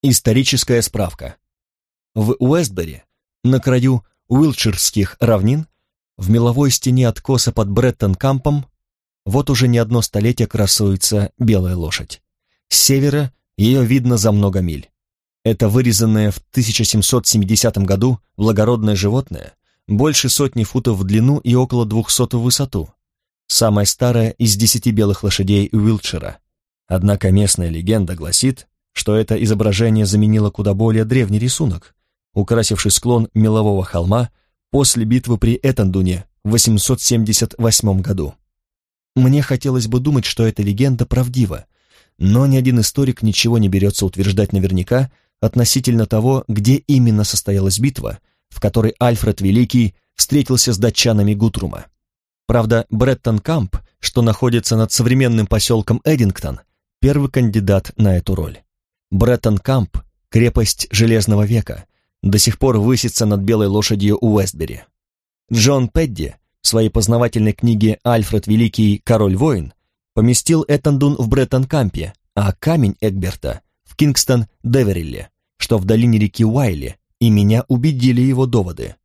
Историческая справка. В Уэстбери, на краю Уилчерских равнин, в меловой стене откоса под Бреттон-кампом, вот уже не одно столетие красуется белая лошадь. С севера ее видно за много миль. Это вырезанное в 1770 году благородное животное, больше сотни футов в длину и около двухсот в высоту. Самая старая из десяти белых лошадей Уилтшира. Однако местная легенда гласит, что это изображение заменило куда более древний рисунок, украсивший склон мелового холма после битвы при Этандуне в 878 году. Мне хотелось бы думать, что эта легенда правдива, но ни один историк ничего не берется утверждать наверняка относительно того, где именно состоялась битва, в которой Альфред Великий встретился с датчанами Гутрума. Правда, Бреттон Камп, что находится над современным поселком Эдингтон, первый кандидат на эту роль. Бреттон Камп, крепость Железного века, до сих пор высится над белой лошадью у Уэстбери. Джон Педди в своей познавательной книге «Альфред Великий. Король-воин» поместил Этандун в Бреттон-Кампе, а камень Эгберта в Кингстон-Деверилле, что в долине реки Уайли, и меня убедили его доводы.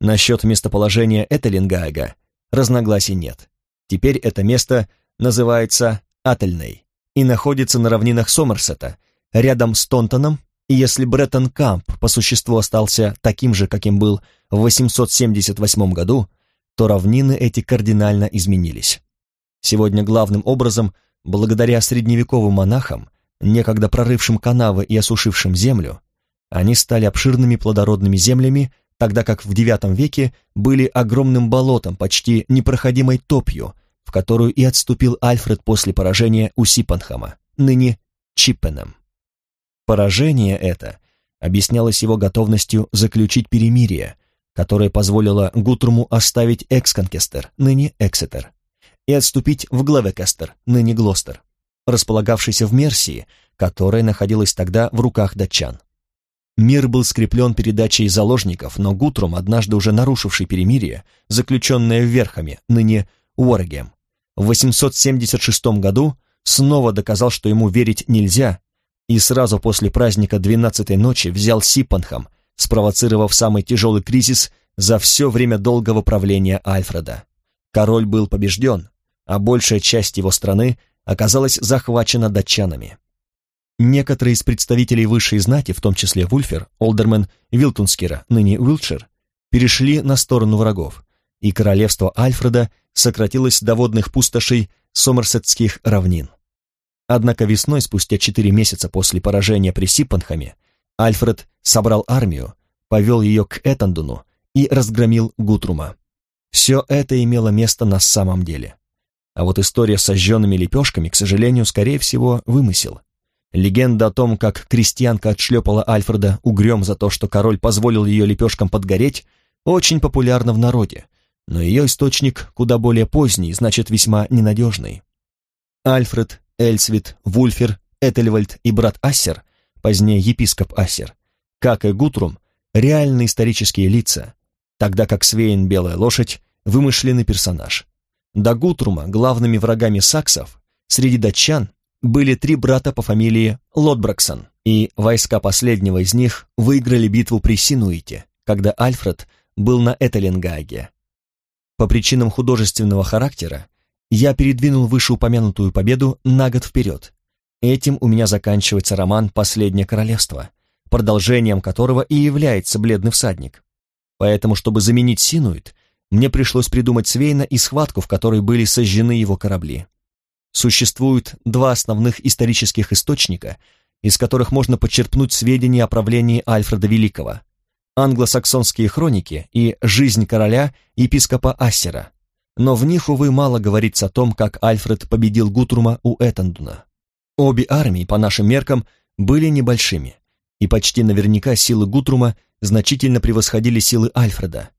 Насчет местоположения Этелингаага разногласий нет. Теперь это место называется Ательней и находится на равнинах Сомерсета, рядом с Тонтоном, и если Бреттон Камп по существу остался таким же, каким был в 878 году, то равнины эти кардинально изменились. Сегодня главным образом, благодаря средневековым монахам, некогда прорывшим канавы и осушившим землю, они стали обширными плодородными землями, тогда как в IX веке были огромным болотом, почти непроходимой топью, в которую и отступил Альфред после поражения у Сипанхама, ныне Чиппеном. Поражение это объяснялось его готовностью заключить перемирие, которое позволило Гутруму оставить Эксконкестер, ныне Эксетер, и отступить в Главекестер, ныне Глостер, располагавшийся в Мерсии, которая находилась тогда в руках датчан. Мир был скреплен передачей заложников, но Гутрум, однажды уже нарушивший перемирие, заключенное в Верхаме, ныне Уоргем, в 876 году снова доказал, что ему верить нельзя, и сразу после праздника двенадцатой ночи взял Сипанхам, спровоцировав самый тяжелый кризис за все время долгого правления Альфреда. Король был побежден, а большая часть его страны оказалась захвачена датчанами. Некоторые из представителей высшей знати, в том числе Вульфер, Олдермен Вилтунскира, ныне Уилтшир, перешли на сторону врагов, и королевство Альфреда сократилось до водных пустошей Сомерсетских равнин. Однако весной, спустя четыре месяца после поражения при Сипанхаме, Альфред собрал армию, повел ее к Этандуну и разгромил Гутрума. Все это имело место на самом деле. А вот история с сожженными лепешками, к сожалению, скорее всего, вымысел. Легенда о том, как крестьянка отшлепала Альфреда угрем за то, что король позволил ее лепешкам подгореть, очень популярна в народе, но ее источник куда более поздний, значит, весьма ненадежный. Альфред, Эльсвит, Вульфер, Этельвальд и брат Ассер, позднее епископ Ассер, как и Гутрум, реальные исторические лица, тогда как Свейн Белая Лошадь – вымышленный персонаж. До Гутрума главными врагами саксов среди датчан были три брата по фамилии Лотбраксон, и войска последнего из них выиграли битву при Синуите, когда Альфред был на Этелингаге. По причинам художественного характера я передвинул вышеупомянутую победу на год вперед. Этим у меня заканчивается роман «Последнее королевство», продолжением которого и является «Бледный всадник». Поэтому, чтобы заменить Синуит, мне пришлось придумать Свейна и схватку, в которой были сожжены его корабли. Существуют два основных исторических источника, из которых можно почерпнуть сведения о правлении Альфреда Великого. Англосаксонские хроники и «Жизнь короля» епископа Ассера. Но в них, увы, мало говорится о том, как Альфред победил Гутрума у Этандуна. Обе армии, по нашим меркам, были небольшими, и почти наверняка силы Гутрума значительно превосходили силы Альфреда.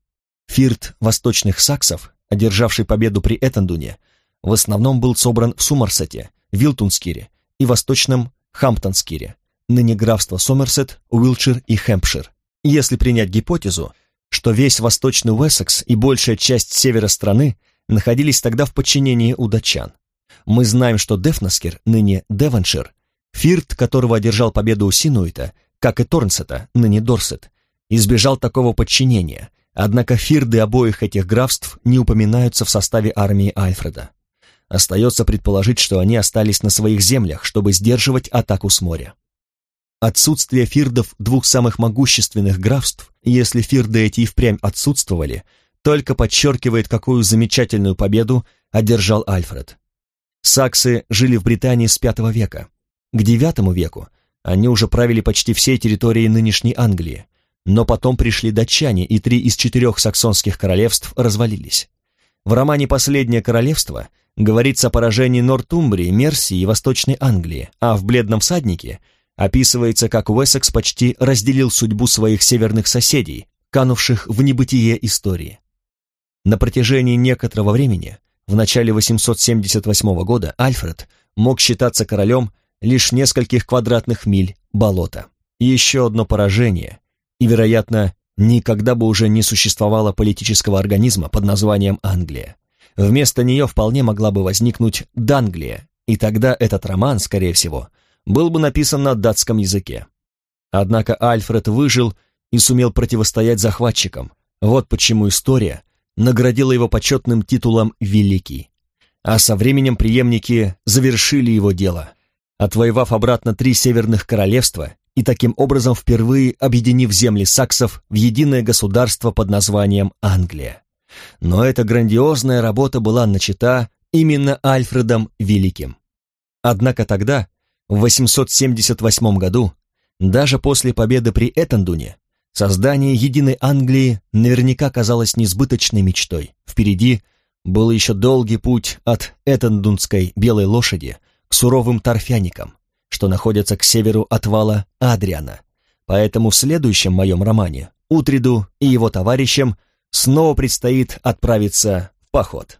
Фирт восточных саксов, одержавший победу при Этандуне, в основном был собран в Сумарсете, Вилтунскире и восточном Хамптонскире, ныне графство Сомерсет, Уилчир и Хэмпшир. Если принять гипотезу, что весь восточный Уэссекс и большая часть севера страны находились тогда в подчинении у датчан. Мы знаем, что Дефнаскир, ныне Девоншир, Фирт, которого одержал победу у Синуита, как и Торнсета, ныне Дорсет, избежал такого подчинения, однако фирды обоих этих графств не упоминаются в составе армии Альфреда. Остается предположить, что они остались на своих землях, чтобы сдерживать атаку с моря. Отсутствие фирдов двух самых могущественных графств, если фирды эти и впрямь отсутствовали, только подчеркивает, какую замечательную победу одержал Альфред. Саксы жили в Британии с V века. К IX веку они уже правили почти всей территорией нынешней Англии, но потом пришли датчане, и три из четырех саксонских королевств развалились. В романе «Последнее королевство» говорится о поражении Нортумбрии, Мерсии и Восточной Англии, а в «Бледном всаднике» описывается, как Уэссекс почти разделил судьбу своих северных соседей, канувших в небытие истории. На протяжении некоторого времени, в начале 878 года, Альфред мог считаться королем лишь нескольких квадратных миль болота. Еще одно поражение, и, вероятно, никогда бы уже не существовало политического организма под названием Англия. Вместо нее вполне могла бы возникнуть Данглия, и тогда этот роман, скорее всего, был бы написан на датском языке. Однако Альфред выжил и сумел противостоять захватчикам. Вот почему история наградила его почетным титулом «Великий». А со временем преемники завершили его дело, отвоевав обратно три северных королевства и таким образом впервые объединив земли саксов в единое государство под названием Англия. Но эта грандиозная работа была начата именно Альфредом Великим. Однако тогда, в 878 году, даже после победы при Этандуне, создание единой Англии наверняка казалось несбыточной мечтой. Впереди был еще долгий путь от Этандунской белой лошади к суровым торфяникам, что находятся к северу от вала Адриана. Поэтому в следующем моем романе Утриду и его товарищам снова предстоит отправиться в поход.